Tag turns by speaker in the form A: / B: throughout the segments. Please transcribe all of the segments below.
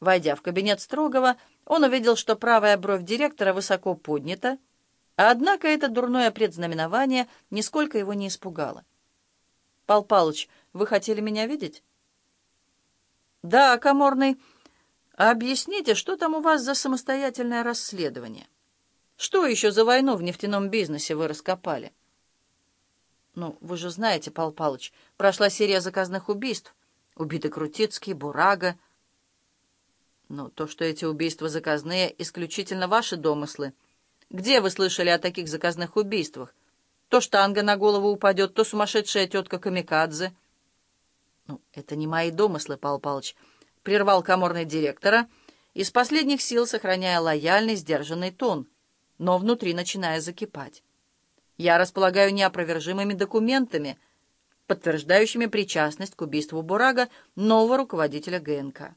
A: Войдя в кабинет Строгова, он увидел, что правая бровь директора высоко поднята, однако это дурное предзнаменование нисколько его не испугало. «Пал Палыч, вы хотели меня видеть?» «Да, Каморный. Объясните, что там у вас за самостоятельное расследование? Что еще за войну в нефтяном бизнесе вы раскопали?» «Ну, вы же знаете, Пал Палыч, прошла серия заказных убийств. Убиты Крутицкий, Бурага». «Ну, то, что эти убийства заказные, исключительно ваши домыслы. Где вы слышали о таких заказных убийствах? То штанга на голову упадет, то сумасшедшая тетка Камикадзе». «Ну, это не мои домыслы, Пал Палыч», — прервал коморный директора, из последних сил сохраняя лояльный, сдержанный тон, но внутри начиная закипать. «Я располагаю неопровержимыми документами, подтверждающими причастность к убийству Бурага нового руководителя ГНК».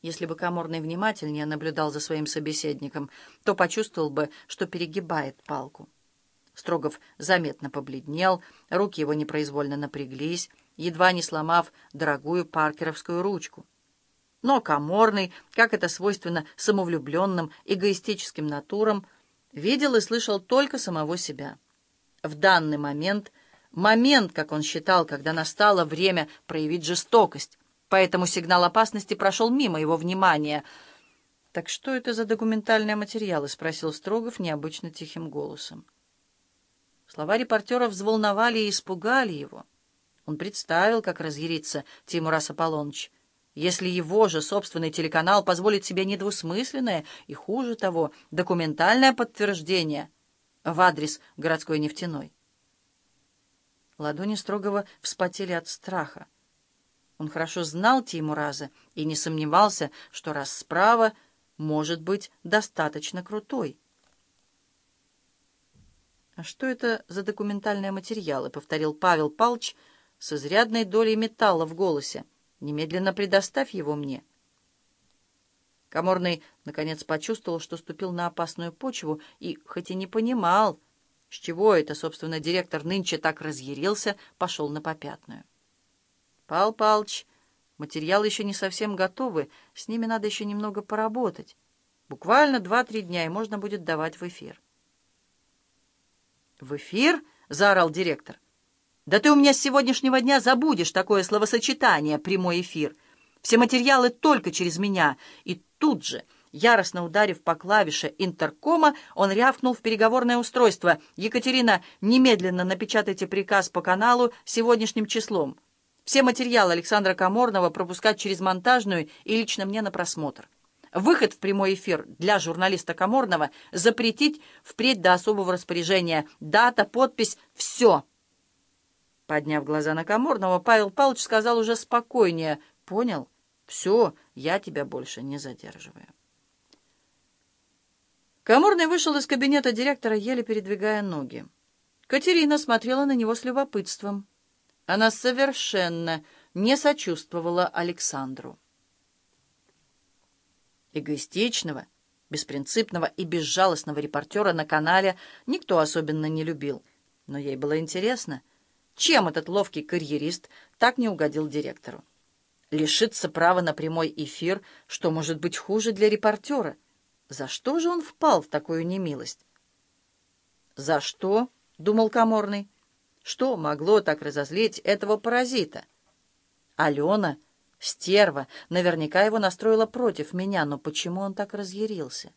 A: Если бы Каморный внимательнее наблюдал за своим собеседником, то почувствовал бы, что перегибает палку. Строгов заметно побледнел, руки его непроизвольно напряглись, едва не сломав дорогую паркеровскую ручку. Но Каморный, как это свойственно самовлюбленным, эгоистическим натурам, видел и слышал только самого себя. В данный момент, момент, как он считал, когда настало время проявить жестокость, поэтому сигнал опасности прошел мимо его внимания. «Так что это за документальные материалы?» — спросил Строгов необычно тихим голосом. Слова репортера взволновали и испугали его. Он представил, как разъярится Тимурас Аполлоныч, если его же собственный телеканал позволит себе недвусмысленное и, хуже того, документальное подтверждение в адрес городской нефтяной. Ладони Строгова вспотели от страха. Он хорошо знал Тимураза и не сомневался, что расправа может быть достаточно крутой. «А что это за документальные материалы?» — повторил Павел Палч с изрядной долей металла в голосе. «Немедленно предоставь его мне». Каморный, наконец, почувствовал, что ступил на опасную почву, и, хоть и не понимал, с чего это, собственно, директор нынче так разъярился, пошел на попятную. «Пал Палч, материалы еще не совсем готовы, с ними надо еще немного поработать. Буквально два-три дня, и можно будет давать в эфир». «В эфир?» — заорал директор. «Да ты у меня с сегодняшнего дня забудешь такое словосочетание «прямой эфир». Все материалы только через меня». И тут же, яростно ударив по клавише интеркома, он рявкнул в переговорное устройство. «Екатерина, немедленно напечатайте приказ по каналу сегодняшним числом. Все материалы Александра Каморного пропускать через монтажную и лично мне на просмотр». Выход в прямой эфир для журналиста Каморного запретить впредь до особого распоряжения. Дата, подпись — все. Подняв глаза на Каморного, Павел Павлович сказал уже спокойнее. «Понял? Все, я тебя больше не задерживаю». Каморный вышел из кабинета директора, еле передвигая ноги. Катерина смотрела на него с любопытством. Она совершенно не сочувствовала Александру эгоистичного, беспринципного и безжалостного репортера на канале никто особенно не любил. Но ей было интересно, чем этот ловкий карьерист так не угодил директору. Лишиться права на прямой эфир, что может быть хуже для репортера. За что же он впал в такую немилость? «За что?» — думал Каморный. «Что могло так разозлить этого паразита?» Алена Стерва наверняка его настроила против меня, но почему он так разъярился?